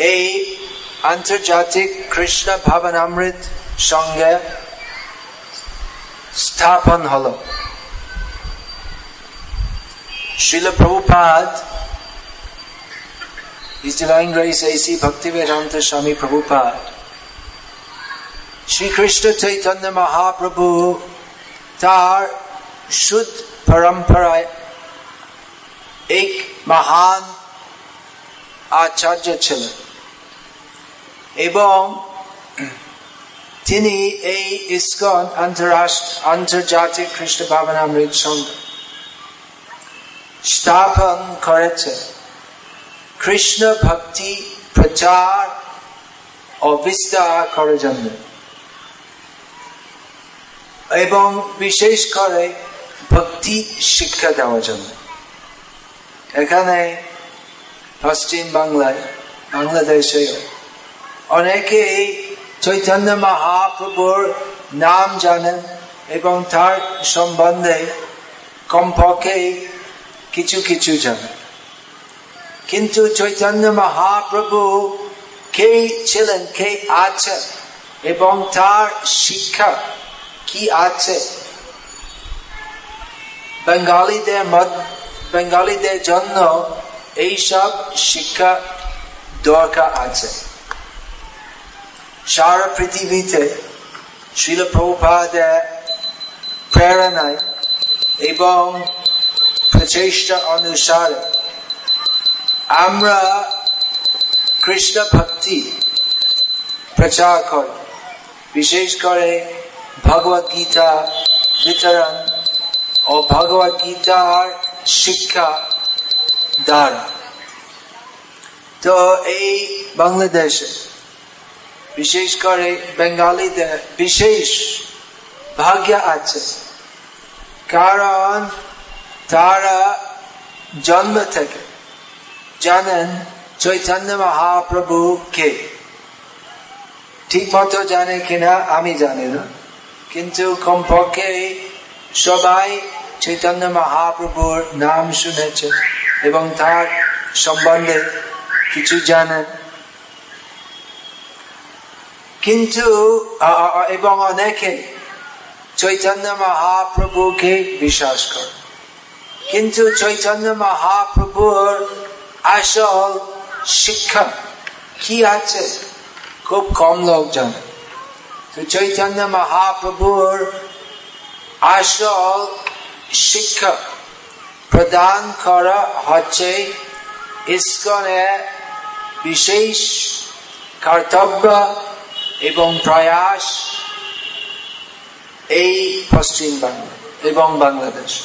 এই আন্তর্জাতিক কৃষ্ণ ভাবনামৃত সঙ্গে স্থাপন হল শিল Prabhupada His Divine Grace A.C. Bhaktivedanta Swami Prabhupada Sri Krishna Chaitanya Mahaprabhu তার শুদ্ধ পরম্পরায় এক মহান আচার্য ছিলেন এবং তিনি এই ইস্কন আন্তরাষ্ট্র আন্তর্জাতিক খ্রিস্ট ভাবনামৃত সংঘ স্থাপন করেছে। কৃষ্ণ ভক্তি প্রচার ও বিস্তার করার জন্য। এবং বিশেষ করে ভক্তি শিক্ষা দেওয়ার জন্য। এখানে পশ্চিম বাংলায় বাংলাদেশে অনেকে চৈতন্য মহাপ্রভুর নাম জানেন এবং তার সম্বন্ধে কমপক্ষে কিছু কিছু জানেন। কিন্তু চৈতন্য মহাপ্রভু কে ছিলেন, কে আছে এবং তার শিক্ষা কি আছে? বেঙ্গালীদের বেঙ্গালীদের জন্য এইসব শিক্ষা দরকার আছে। সারা পৃথিবীতে শিল প্রভুপাদের প্রেরণায় এবং প্রচেষ্টা অনুসারে। আমরা কৃষ্ণ ভক্তি প্রচার করি, বিশেষ করে ভগবত গীতা বিতরণ ও ভগবত গীতার শিক্ষা দ্বারা। তো এই বাংলাদেশে বিশেষ করে বেঙ্গালীদের বিশেষ ভাগ্য আছে। কারণ তারা জন্ম থেকে জানেন চৈতন্য মহাপ্রভু কে। ঠিক মতো জানে কিনা আমি জানি না। কিন্তু কমপক্ষে সবাই চৈতন্য মহাপ্রভুর নাম শুনেছে এবং তার সম্বন্ধে কিছু জানেন। কিন্তু এবং অনেকে চৈতন্য মহাপ্রভুকে বিশ্বাস করে। কিন্তু চৈতন্য মহাপ্রভুর আসল শিক্ষা কি আছে? খুব কম লোক জানে। তো চৈতন্য মহাপ্রভুর আসল শিক্ষা প্রদান করা হচ্ছে ইস্কনে বিশেষ কর্তব্য এবং প্রয়াস এই পশ্চিম বাংলা এবং বাংলাদেশ।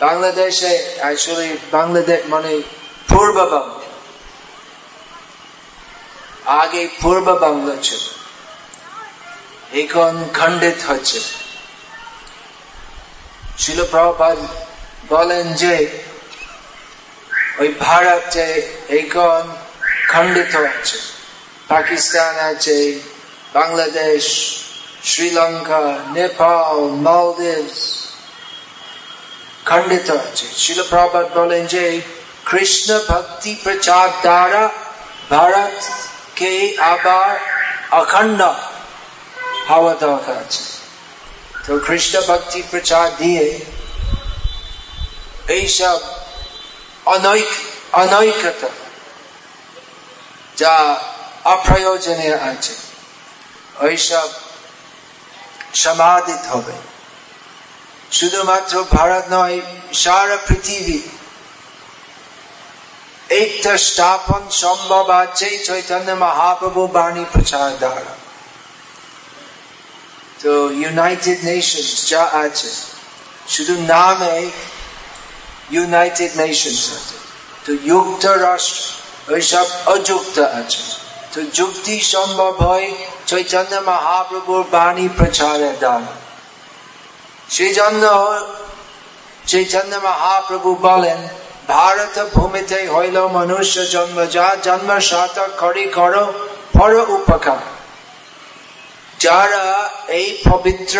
বাংলাদেশে অ্যাকচুয়ালি বাংলাদেশ মানে পূর্ব বাংলা। আগে পূর্ব বাংলা ছিল। এখন খণ্ডিত হচ্ছে। শিল প্রভুপাদ বলেন যে, ওই ভারতে এখন খণ্ডিত হচ্ছে পাকিস্তান আছে বাংলাদেশ শ্রীলঙ্কা নেপাল মালদ্বীপ খণ্ডিত আছে শিল প্রভাত বলেন যে কৃষ্ণ ভক্তি প্রচার দ্বারা ভারত কে আবার অখণ্ড হওয়া দরকার আছে তো কৃষ্ণ ভক্তি প্রচার দিয়ে এইসব অনৈক, অনৈকতা যা অপ্রয়োজনীয় আছে। ওইসব সমাধিত হবে। শুধুমাত্র ভারত নয়, সারা পৃথিবী। একটা স্থাপন সম্ভব আছে চৈতন্য মহাপ্রভু বাণী প্রচার দ্বারা। তো ইউনাইটেড নেশনস যা আছে, শুধু নামে ইউনাইটেড নেশনস আছে। তো যুক্ত রাষ্ট্র ওইসব অযুক্ত আছে। তো যুক্তি সম্ভব হয় চৈতন্য মহাপ্রভুর বাণী প্রচারের দ্বারা সেই জন্য চৈতন্য মহাপ্রভু বলেন, ভারত ভূমিতে হইল মনুষ্য জন্ম, যা জন্ম সাতক করি করো পর উপকার। যারা এই পবিত্র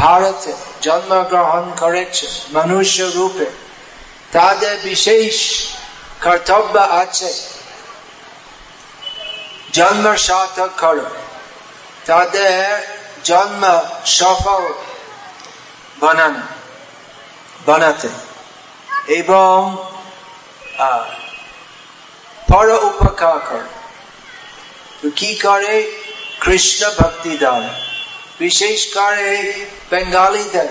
ভারতে জন্মগ্রহণ করেছে মনুষ্য রূপে, তাদের বিশেষ কর্তব্য আছে জন্ম সার্থক করো তাদের জন্ম সফল বানানো, বানাতে। এবং পর উপকার। করে কি করে? কৃষ্ণ ভক্তি দ্বারা। বিশেষ করে বেঙ্গালীদের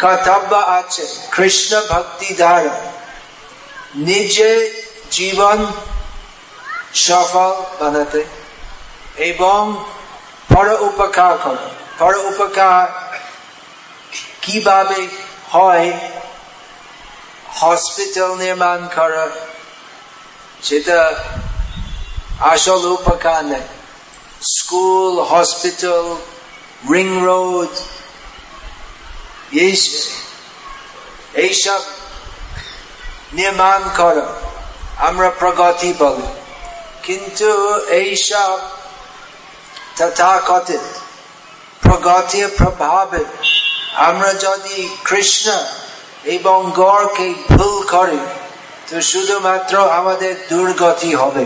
কর্তব্য আছে কৃষ্ণ ভক্তি দ্বারা। নিজে জীবন সফল বানাতে এবং পর উপকার করে। পর উপকার কীভাবে হয়? হসপিটাল নির্মাণ করা। সেটা আসল উপকার নেই। স্কুল, হসপিটাল, রিং রোড এইসব নির্মাণ করা। আমরা প্রগতি বলি। কিন্তু এইসব তথাকথিত, প্রগতির প্রভাবে আমরা যদি কৃষ্ণ এবং গড়কে ভুল করি, তো শুধুমাত্র আমাদের দুর্গতি হবে।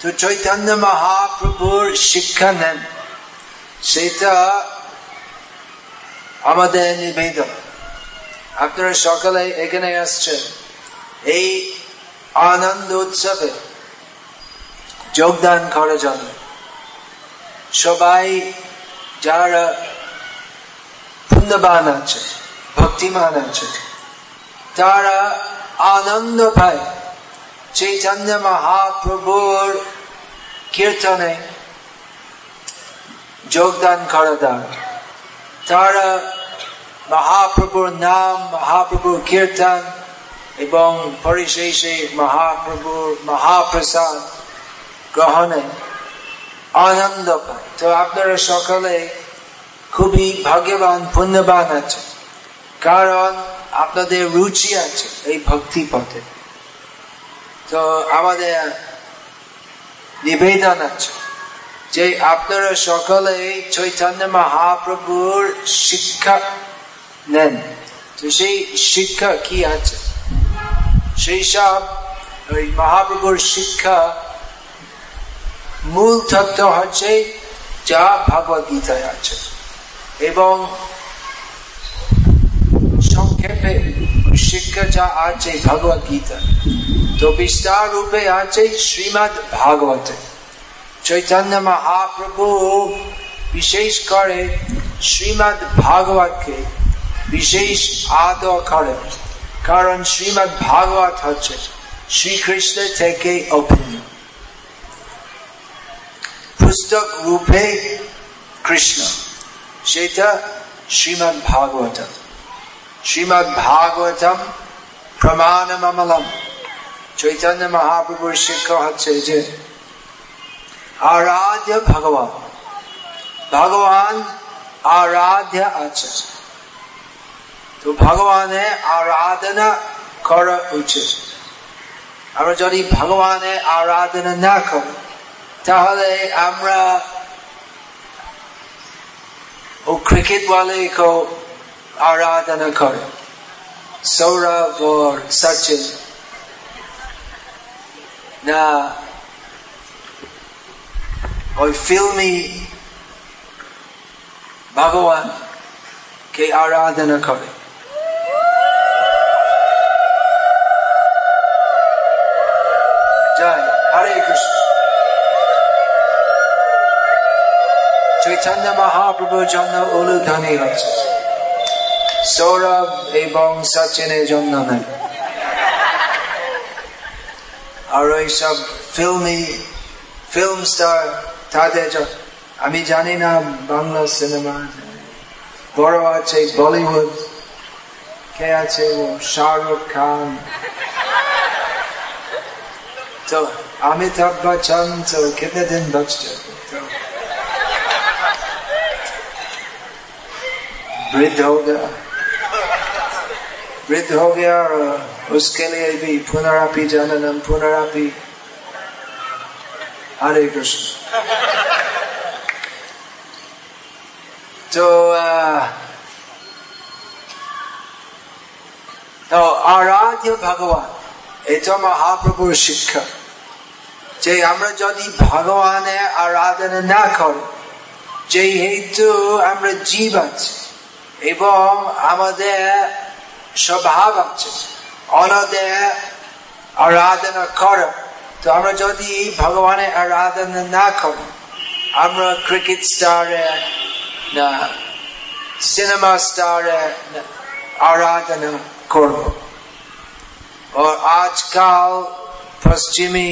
তো চৈতন্য মহাপ্রভুর শিক্ষা নেন, সেটা আমাদের নিবেদন। আপনারা সকালে এখানে আসছেন। এই আনন্দ উৎসবে যোগদান করার জন্য। সবাই যারা পুণ্যবান আছে, ভক্তিমান আছে, তারা আনন্দ পায়। চৈতন্য মহাপ্রভুর কীর্তনে যোগদান করা দেয় তারা মহাপ্রভুর নাম, মহাপ্রভুর কীর্তন এবং পরিশেষে মহাপ্রভুর মহাপ্রসাদ গ্রহণে আনন্দ পায়। তো আপনারা সকালে খুবই ভাগ্যবান, পুণ্যবান আছে কারণ আপনাদের রুচি আছে এই ভক্তি পথে তো আমাদের নিবেদন আছে যে আপনারা সকলে চৈতন্য মহাপ্রভুর শিক্ষা নেন। তো সেই শিক্ষা কি আছে? সেই সব ওই মহাপ্রভুর শিক্ষা মূল তত্ত্ব হচ্ছে যা ভগবত গীতায় আছে। এবং সংক্ষেপে শিক্ষা যা আছে ভগবত গীতা তো বিস্তার রূপে আছে শ্রীমদ ভাগবতে। চৈতন্য মহাপ্রভু বিশেষ করে শ্রীমদ ভাগবতকে বিশেষ আদর করেন। কারণ শ্রীমদ ভাগবত হচ্ছে শ্রীকৃষ্ণের থেকে অভিন্ন। পুস্তক রূপে কৃষ্ণ, সেটা শ্রীমদ ভাগবতম। শ্রীমদ ভাগবতম প্রমাণমলম চৈতন্য মহাপ্রভুর শিক্ষা হচ্ছে যে আরাধ্য ভগবান ভগবান আরাধ্য আছে তো ভগবানের আরাধনা করা উচিত। আমরা যদি ভগবানের আরাধনা না করি, তাহলে আমরা ও ক্রিকেট বলে কেউ আরাধনা করে। সৌরভ ওর সচিন, না, ওই ফিল্মি ভগবান কে আরাধনা করে। চৈতন্য মহাপ্রভুর জন্য উলুধ্বনি হচ্ছে। সৌরভ এবং সচিনের জন্য নাই আর ওইসব ফিল্মি, ফিল্ম স্টার তাদের আমি জানি না, বাংলা সিনেমা বড় আছে বলিউড, কে আছে? ও শাহরুখ খান। তো অমিতাভ বচ্চন, তো কেটে দিন বচতে वृद्ध हो गया वृद्ध हो गया और उसके लिए भी पुनरापि जननम पुनरापि हरे कृष्ण तो तो आराध्य भगवान এটা মহাপ্রভুর শিক্ষা যে আমরা যদি ভগবানের আরাধনা না করি যেহেতু আমরা জীব আছি এবং আমাদের স্বভাব আছে অনাদের আরাধনা করা তো আমরা যদি ভগবানের আরাধনা না করি আমরা ক্রিকেট স্টারে না সিনেমা স্টারে আরাধনা করব और आजकल पश्चिमी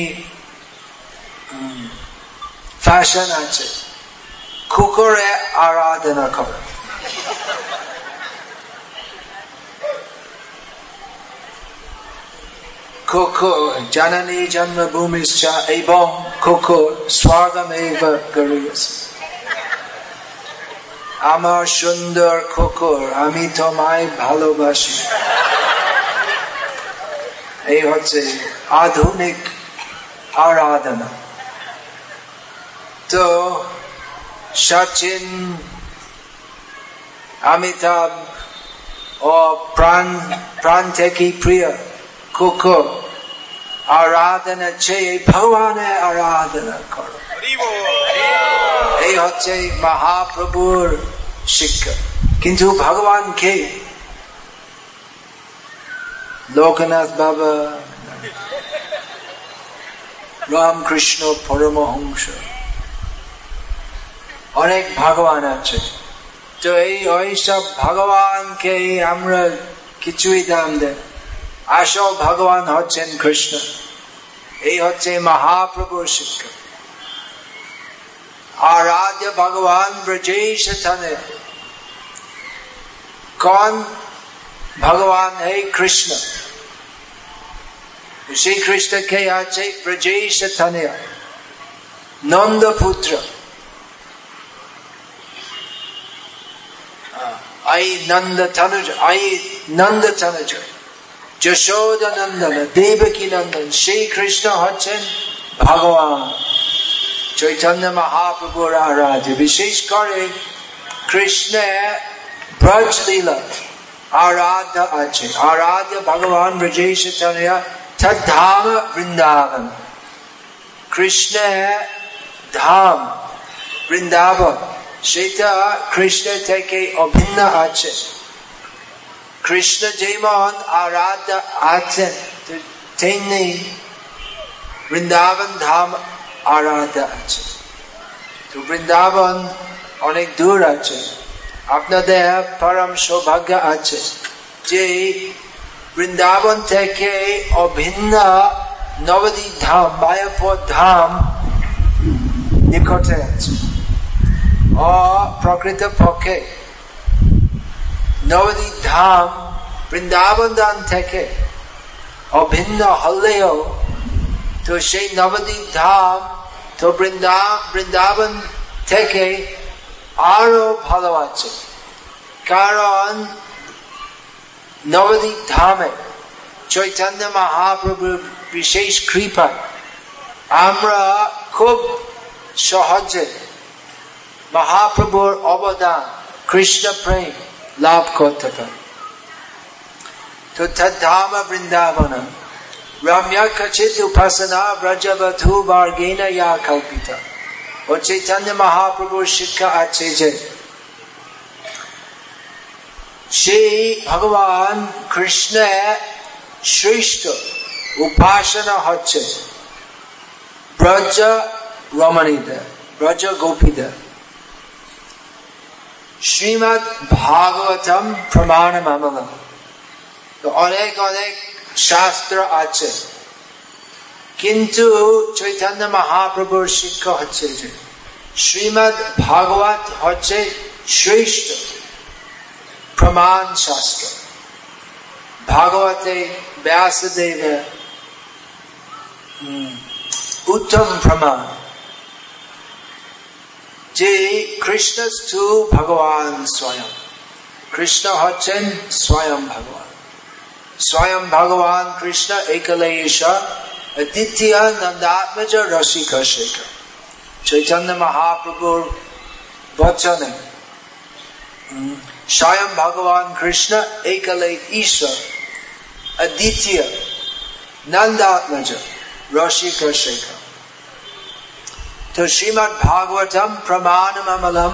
ফ্যাশন আছে কুকুরে আরাধনা করে কুকুর জননী জন্মভূমি এবং কুকুর স্বর্গমেব আমার সুন্দর কুকুর আমি তোমায় ভালোবাসি এই হচ্ছে আধুনিক আরাধনা তো সচিন অমিতাভ ও প্রাণ প্রাণ থেকে প্রিয় কুকুর আরাধনা চেয়ে ভগবানের আরাধনা করো এই হচ্ছে মহাপ্রভুর শিক্ষা কিন্তু ভগবান কে লোকনাথ বাবা রামকৃষ্ণ পরমহংস অনেক ভগবান আছে তো এই ওইসব ভগবানকে আমরা কিছুই দাম দেয় আসল ভগবান হচ্ছেন কৃষ্ণ এই হচ্ছে মহাপ্রভুর শিক্ষা आराध्य भगवान ब्रजेश थने कौन भगवान है कृष्ण श्री कृष्ण के आचे ब्रजेश थने नंद पुत्र आई नंद तनुज आई नंद तनुज যশোদা নন্দন, দেবকী নন্দন শ্রী কৃষ্ণ হচ্ছেন ভগবান। চৈতন্য মহাপ্রভুর আরাধ্য বিশেষ করে কৃষ্ণের ব্রজ লীলা আরাধ্য আছে। আরাধ্য ভগবান ব্রজেশ তদ্ধাম বৃন্দাবন। কৃষ্ণ ধাম বৃন্দাবন, সেটা কৃষ্ণ থেকে অভিন্ন আছে। কৃষ্ণ যেমন আরাধ্য আছেন তেমনি বৃন্দাবন ধাম আরাধা আছে তো বৃন্দাবন অনেক দূর আছে। আপনাদের পরম সৌভাগ্য আছে যে বৃন্দাবন থেকে অভিন্ন নবদ্বীপ ধাম, মায়াপুর ধাম নিকটে আছে। ও প্রকৃত পক্ষে নবদ্বীপ ধাম বৃন্দাবন দান থেকে অভিন্ন হলেও তো সেই নবদ্বীপ ধাম তো বৃন্দা, বৃন্দাবন থেকে আরও ভালো আছে। কারণ নবদ্বীপ ধামে চৈতন্য মহাপ্রভুর বিশেষ কৃপা। আমরা খুব সহজে মহাপ্রভুর অবদান, কৃষ্ণ প্রেম লাভ করতে পারি তো তদ্ধাম বৃন্দাবন रम्य खचित उपासना ब्रजबधु वर्गेन या कल्पिता ও চৈতন্য মহাপ্রভুর শিক্ষা আছে যে সেই ভগবান কৃষ্ণের শ্রেষ্ঠ উপাসনা হচ্ছে ব্রজ রমণীদের ব্রজ গোপীদের শ্রীমৎ ভাগবতম প্রমাণ মামলা অনেক অনেক শাস্ত্র আছে। কিন্তু চৈতন্য মহাপ্রভুর শিক্ষা হচ্ছে যে, শ্রীমদ ভাগবত হচ্ছে শ্রেষ্ঠ প্রমাণ শাস্ত্র। ভাগবতে ব্যাসদেব উত্তম প্রমাণ। যে কৃষ্ণ টু ভগবান স্বয়ং। কৃষ্ণ হচ্ছেন স্বয়ং ভগবান। স্বয়ং ভগবান কৃষ্ণ একলেশ দ্বিতীয় নন্দাত্মজ রসিক শেখর। চৈতন্য মহাপ্রভুর বচনে স্বয়ং ভগবান কৃষ্ণ একলে ঈশ্বর অদ্বিতীয় নন্দাত্মজ রসিক শেখর। তো শ্রীমৎ ভাগবতম প্রমাণমলম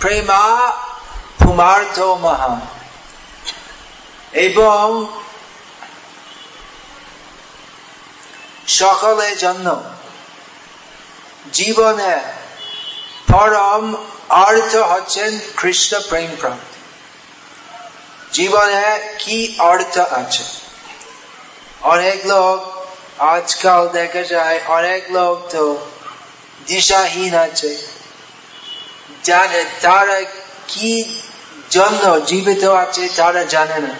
প্রেমা পুমার্থ মহা। এবং সকলের জন্য জীবনে পরম অর্থ হচ্ছেন কৃষ্ণ প্রেম প্রাপ্তি। জীবনে কি অর্থ আছে? অনেক লোক আজকাল দেখা যায়, অনেক লোক তো দিশাহীন আছে জানে তারা কি জন্য জীবিত আছে তারা জানে না।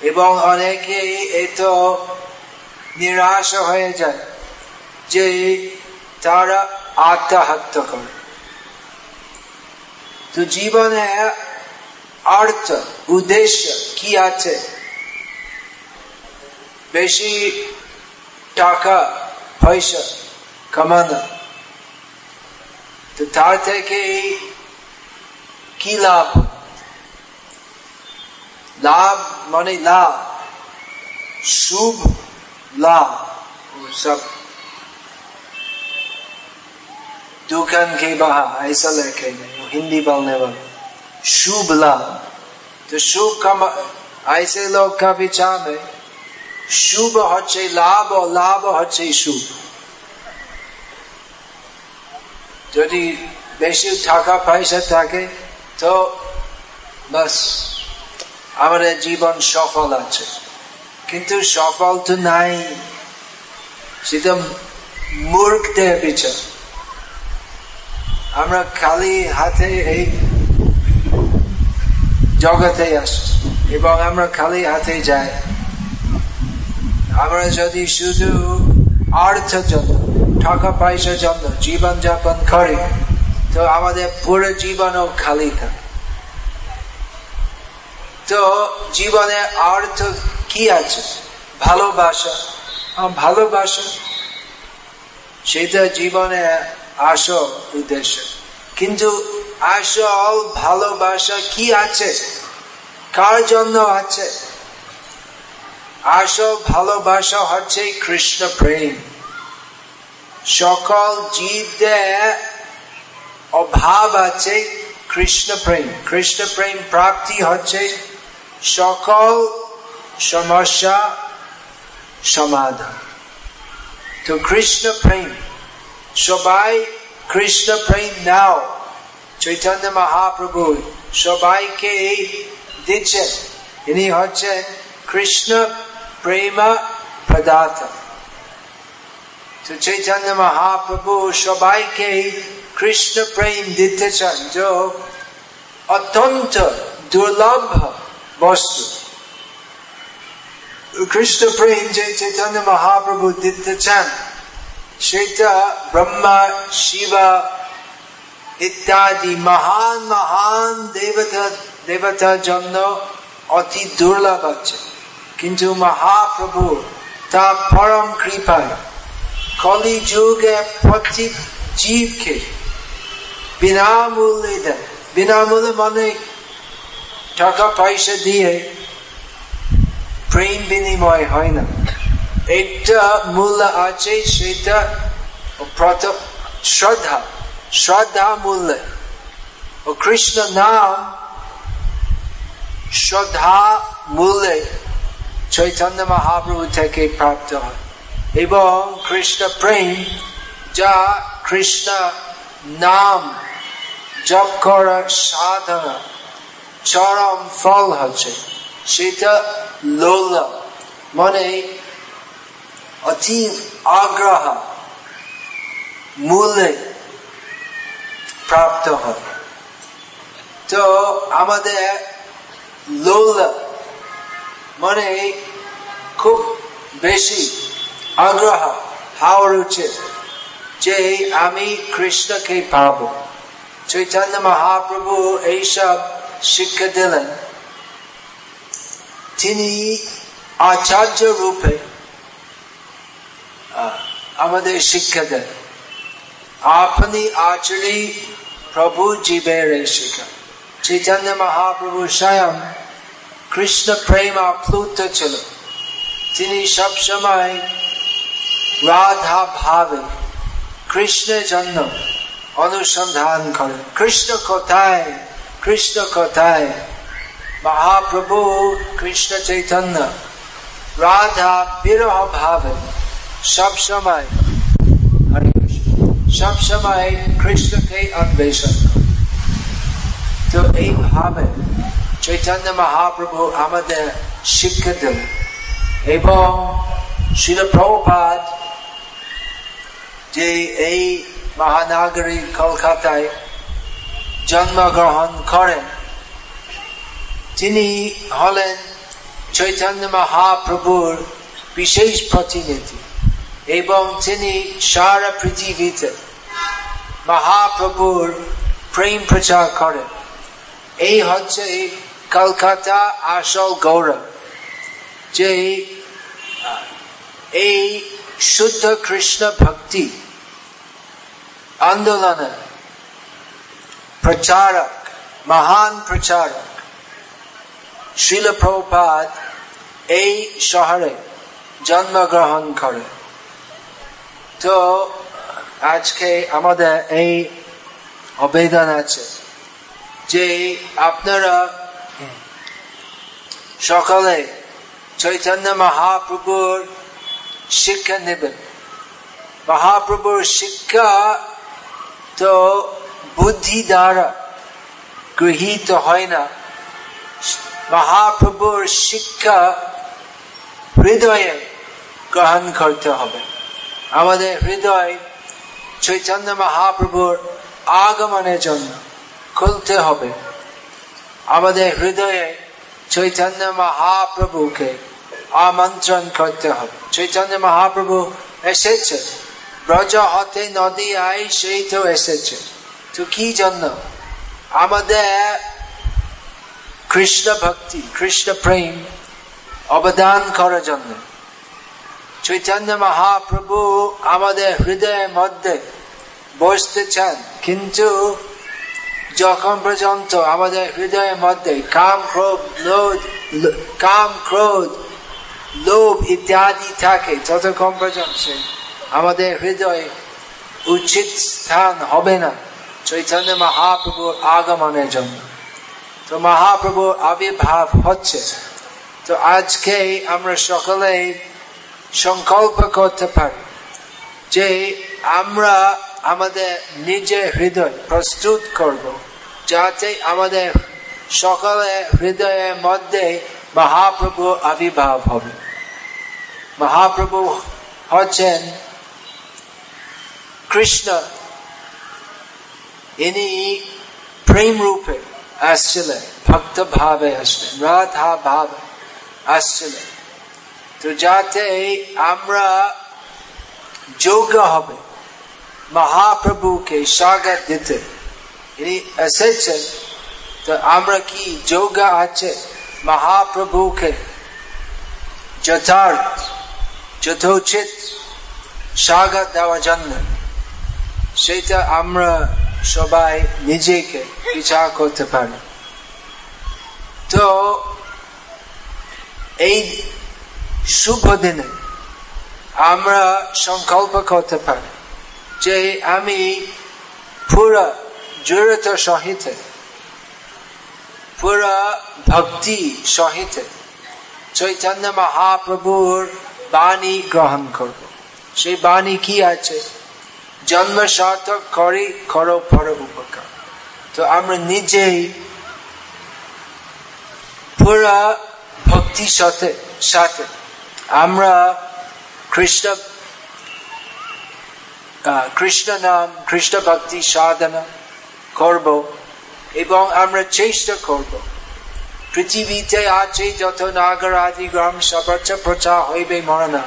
এবং অনেকে এত নিরাশ হয়ে যায় যে তারা আত্মহত্যা করে। তো জীবনে অর্থ, উদ্দেশ্য কি আছে? বেশি টাকা, পয়সা commander. तो तारते के की लाभ लाभ माने लाभ शुभ लाभ सब दुकान के बाहर ऐसा लेके नहीं हिंदी बोलने वाले शुभ लाभ तो शुभ का ऐसे लोग का विचार है शुभ हे लाभ और लाभ हे शुभ যদি বেশি টাকা পয়সা থাকে, তো বাস আমাদের জীবন সফল আছে। কিন্তু সফল তো নাই। সেটা মূর্খদের বিচার। আমরা খালি হাতে এই জগতে আসি এবং আমরা খালি হাতে যাই। আমরা যদি শুধু জন্য টাকা পয়সার জন্য জীবন যাপন করি। তো আমাদের পুরো জীবনও খালি থাকে। তো জীবনে অর্থ কি আছে? ভালোবাসা। ভালোবাসা। সেটা জীবনে আসল উদ্দেশ্য। কিন্তু আসল ভালোবাসা কি আছে? কার জন্য আছে? আসল ভালোবাসা হচ্ছে কৃষ্ণ প্রেম। সকল জীবদের অভাব আছে কৃষ্ণ প্রেম। কৃষ্ণ প্রেম প্রাপ্তি হচ্ছে সকল সমস্যা সমাধান। তো কৃষ্ণ প্রেম, সবাই কৃষ্ণ প্রেম নাও। চৈতন্য মহাপ্রভু সবাইকে দিচ্ছেন। ইনি হচ্ছেন কৃষ্ণ প্রেম প্রদাত তো চৈতন্য মহাপ্রভু সবাইকে কৃষ্ণ প্রেম দিতে চান যে অত্যন্ত দুর্লভ বস্তু কৃষ্ণ প্রেম যে চৈতন্য মহাপ্রভু দিতে চান সেটা ব্রহ্মা শিবা ইত্যাদি মহান মহান দেবতা দেবতার জন্য অতি দুর্লভ আছে কিন্তু মহাপ্রভু তা পরম কৃপায় কলি যুগে প্রতি জীবকে বিনামূল্যে দেন। বিনামূল্যে মানে টাকা পয়সা দিয়ে প্রেম বিনিময় হয় না। একটা মূল্য আছে, সেটা শ্রদ্ধা। শ্রদ্ধা মূল্য। ও কৃষ্ণ নাম শ্রদ্ধা মূল্যে চৈতন্য মহাপ্রভু থেকে প্রাপ্ত হয়। এবং কৃষ্ণ প্রেম, যা কৃষ্ণ নাম জপ করা সাধনা, চরম ফল হচ্ছে। সেটা লোল মানে অতি আগ্রহ, মূল্যে প্রাপ্ত হয়। তো আমাদের লোল মানে খুব বেশি আগ্রহ হওয়ার উচিত যে আমি কৃষ্ণকে পাব। চৈতন্য মহাপ্রভু এইসব শিক্ষা দিলেন। তিনি আচার্য রূপে আমাদের শিক্ষা দেন। আপনি আচরি প্রভু জীবের শিক্ষা। চৈতন্য মহাপ্রভু স্বয়ং কৃষ্ণ প্রেম আপ্লুত ছিল। তিনি সবসময় রাধা ভাবে কৃষ্ণের জন্য অনুসন্ধান করেন। কৃষ্ণ কোথায়? কৃষ্ণ কোথায়? মহাপ্রভু কৃষ্ণ চৈতন্য রাধা বিরহ ভাবে সব সময় সব কৃষ্ণকে অন্বেষণ তো এইভাবে চৈতন্য মহাপ্রভু আমাদের শিক্ষা দেন এবং শিল প্রভুপাত যে এই মহানগরী কলকাতায় জন্মগ্রহণ করেন, তিনি হলেন চৈতন্য মহাপ্রভুর বিশেষ প্রতিনিধি এবং তিনি সারা পৃথিবীতে মহাপ্রভুর প্রেম প্রচার করেন। এই হচ্ছে কলকাতা আসল গৌরব যে এই শুদ্ধ কৃষ্ণ ভক্তি আন্দোলনে প্রচারক মহান প্রচারক শিল প্রপাত এই শহরে জন্মগ্রহণ করে তো, আজকে আমাদের এই আবেদন আছে যে আপনারা সকালে চৈতন্য মহাপ্রভুর শিক্ষা নেবেন। মহাপ্রভুর শিক্ষা তো বুদ্ধি দ্বারা গৃহীত হয় না। মহাপ্রভুর শিক্ষা হৃদয়ে গ্রহণ করতে হবে। আমাদের হৃদয় চৈতন্য মহাপ্রভুর আগমনের জন্য খুলতে হবে। আমাদের হৃদয়ে চৈতন্য মহাপ্রভুকে আমন্ত্রণ করতে হবে। চৈতন্য মহাপ্রভু এসেছে। ব্রজ হতে নদী আই সেই তো এসেছে। তো কি জন্য? আমাদের কৃষ্ণ ভক্তি, কৃষ্ণ প্রেম অবদান করার জন্য। চৈতন্য মহাপ্রভু আমাদের হৃদয়ের মধ্যে বসতে চান, কিন্তু যখন পর্যন্ত আমাদের হৃদয়ের মধ্যে কাম ক্রোধ লোধ কাম ক্রোধ, লোভ ইত্যাদি থাকে, ততক্ষণ পর্যন্ত আমাদের হৃদয় উচিত স্থান হবে না। চৈতন্য মহাপ্রভুর আগমনের জন্য। তো মহাপ্রভুর আবির্ভাব হচ্ছে। তো আজকে আমরা সকলেই সংকল্প করতে পারি যে আমরা আমাদের নিজের হৃদয় প্রস্তুত করব, যাতে আমাদের সকলের হৃদয়ের মধ্যে মহাপ্রভু আবির্ভাব হবে। মহাপ্রভু হচ্ছেন কৃষ্ণ। ইনি প্রেম রূপে আসছিলেন ভক্ত ভাবে আসলেন রাধা ভাবে আসছিলেন। তো যাতে আমরা যোগ্য হবে মহাপ্রভুকে স্বাগত দিতে। এসেছেন। তো আমরা কি যোগ্য আছে মহাপ্রভুকে? যথার্থ, যথোচিত স্বাগত দেওয়ার জন্য। সেটা আমরা সবাই নিজেকে বিচার করতে পারি। তো এই শুভ দিনে আমরা সংকল্প করতে পারি। যে আমি পুরা জড়িত সহিত, পুরা ভক্তি সহিত চৈতন্য মহাপ্রভুর বাণী গ্রহণ করব। সেই বাণী কি আছে? জন্ম সার্থক করে, করো পর উপকার। তো আমরা নিজেই পুরা ভক্তি সাথে সাথে আমরা কৃষ্ণ কৃষ্ণ নাম, কৃষ্ণ ভক্তি, সাধনা করব এবং আমরা চেষ্টা করব। পৃথিবীতে আছে যত নাগর আদি গ্রাম সবচ্চ প্রচার হইবে মরণা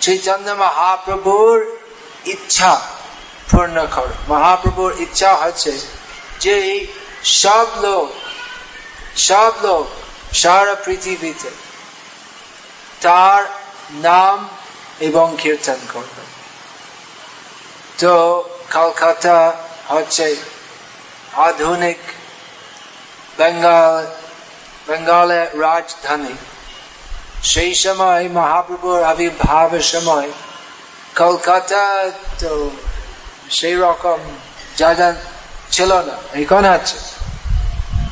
চৈতন্য মহাপ্রভুর ইচ্ছা পূর্ণ কর। মহাপ্রভুর ইচ্ছা হচ্ছে যে সব লোক সব লোক সারা পৃথিবীতে তার নাম এবং কীর্তন করবে। তো কলকাতা হচ্ছে আধুনিক বেঙ্গল বেঙ্গলের রাজধানী। সেই সময় মহাপ্রভুর আবির্ভাবের সময় কলকাতা তো সেই রকম জায়গা ছিল না, এখন আছে।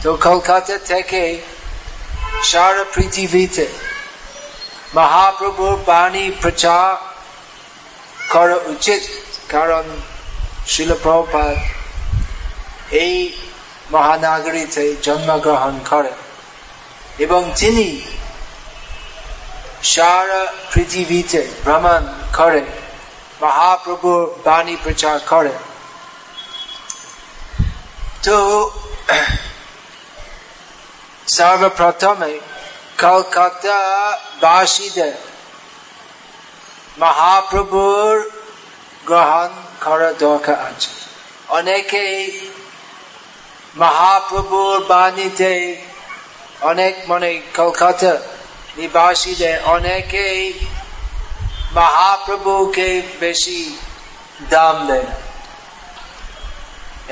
তো কলকাতা থেকে সারা পৃথিবীতে মহাপ্রভুর বাণী প্রচার করা উচিত। কারণ শিলপ্রপাত এই মহানাগরীতে জন্মগ্রহণ করে এবং তিনি সারা পৃথিবীতে ভ্রমণ করে মহাপ্রভুর বাণী প্রচার করে তো, সর্বপ্রথমে কলকাতা বাসীদের মহাপ্রভুর গ্রহণ করা দরকার আছে। অনেকেই মহাপ্রভুর বাণীতে অনেক মানে কলকাতা নিবাসীদের অনেকেই মহাপ্রভুকে বেশি দাম দেয়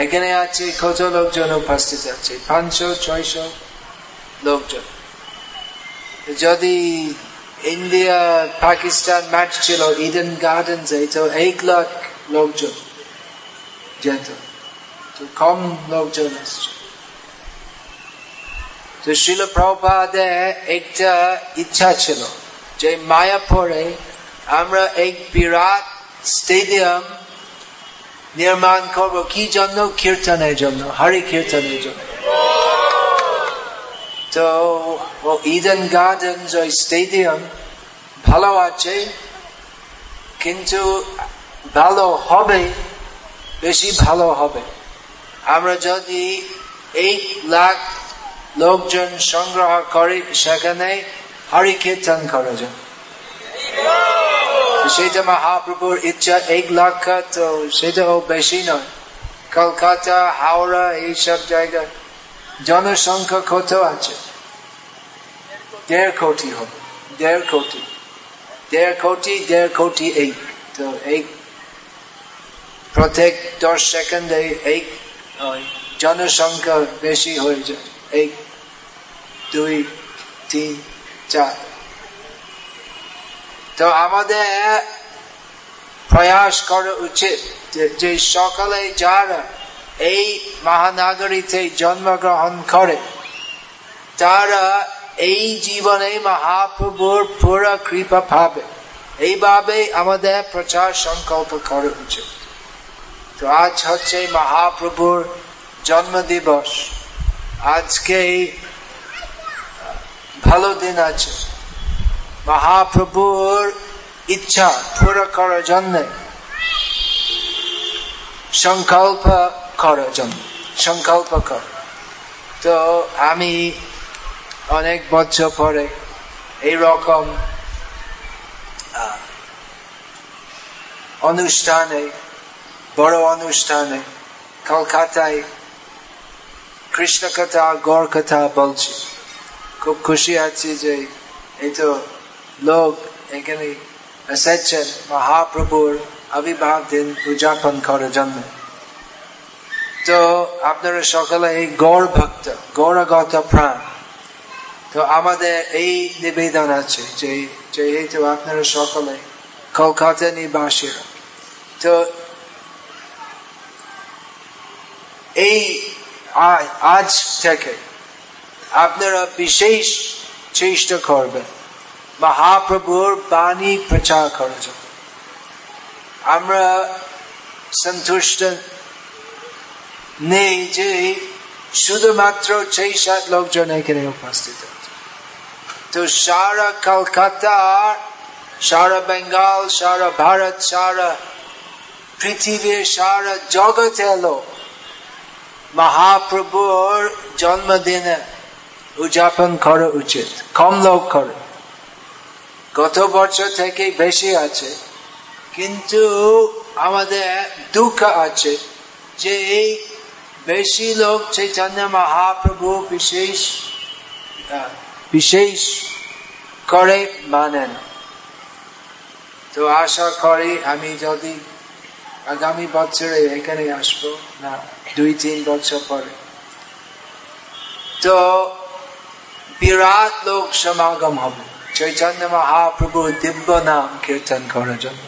এখানে আছে কত লোকজন উপস্থিত আছে? পাঁচশো, ছয়শো লোকজন। যদি ইন্ডিয়া, পাকিস্তান ম্যাচ ছিল ইডেন গার্ডেন্স তো এক লাখ লোকজন। যেত তো কম লোকজন আসছে। তো শিল প্রভাদে একটা ইচ্ছা ছিল যে মায়াপুরে আমরা এক বিরাট স্টেডিয়াম নির্মাণ করব। কি জন্য? কীর্তনের জন্য হরি কীর্তনের জন্য। তো ও ইডেন গার্ডেন্স ওই স্টেডিয়াম ভালো আছে, কিন্তু ভালো হবে, বেশি ভালো হবে। আমরা যদি এক লাখ লোকজন সংগ্রহ করি, সেখানে হরি কীর্তন করা যায়। সেটা মহাপ্রভুর ইচ্ছা এক লাখ তো সেটাও বেশি নয়। কলকাতা, হাওড়া, এইসব জায়গায় জনসংখ্যা কত আছে? দেড় কোটি হবে। দেড় কোটি। দেড় কোটি দেড় কোটি এই। তো এই প্রত্যেক দশ সেকেন্ডে এই জনসংখ্যা বেশি হয়ে যায়। এক দুই তিন চার। তো আমাদের প্রয়াস করা উচিত যে সকালে যারা এই মহানাগরীতে জন্মগ্রহণ করে। তারা এই জীবনে মহাপ্রভুর পুরা কৃপা পাবে। এইভাবে আমাদের প্রচার সংকল্প করা উচিত তো আজ হচ্ছে মহাপ্রভুর জন্মদিবস। আজকে ভালো দিন আছে। মহাপ্রভুর ইচ্ছা পুরো করার জন্য সংকল্প করার জন্য সংকল্প কর তো আমি অনেক বছর পরে এইরকম অনুষ্ঠানে, বড় অনুষ্ঠানে কলকাতায় কৃষ্ণ কথা গড় কথা বলছি। খুব খুশি আছি যে এই তো লোক এখানে এসেছেন, মহাপ্রভুর আবির্ভাব দিন উদযাপন করার জন্য। তো আপনারা সকালে এই গৌর ভক্ত গৌরগত প্রাণ। তো আমাদের এই নিবেদন আছে যে যেহেতু আপনারা সকলে কলকাতা নিবাসীরা তো এই আজ থেকে আপনারা বিশেষ চেষ্টা করবেন, মহাপ্রভুর বাণী প্রচার করার জন্য। আমরা সন্তুষ্ট নেই যে শুধুমাত্র ছয় সাত লোকজন এখানে উপস্থিত তো সারা কলকাতা, সারা বেঙ্গল, সারা ভারত, সারা পৃথিবীর সারা জগতে লোক মহাপ্রভুর জন্মদিনে উদযাপন করা উচিত, কম লোক করে। গত বছর থেকে বেশি আছে, কিন্তু আমাদের দুঃখ আছে যে এই বেশি লোক চৈতন্য মহাপ্রভু বিশেষ বিশেষ করে মানেন তো আশা করি আমি যদি আগামী বছরে এখানে আসব না, দুই তিন বছর পরে। তো বিরাট লোক সমাগম হবে। চৈতন্য মহাপ্রভু দিব্য নাম কীর্তন করার জন্য।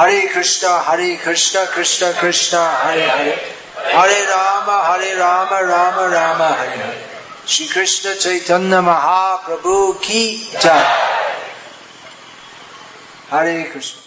হরে কৃষ্ণ হরে কৃষ্ণ কৃষ্ণ কৃষ্ণ হরে হরে হরে রাম হরে রাম রাম রাম হরে হরে শ্রী কৃষ্ণ চৈতন্য মহাপ্রভু কি জয় হরে কৃষ্ণ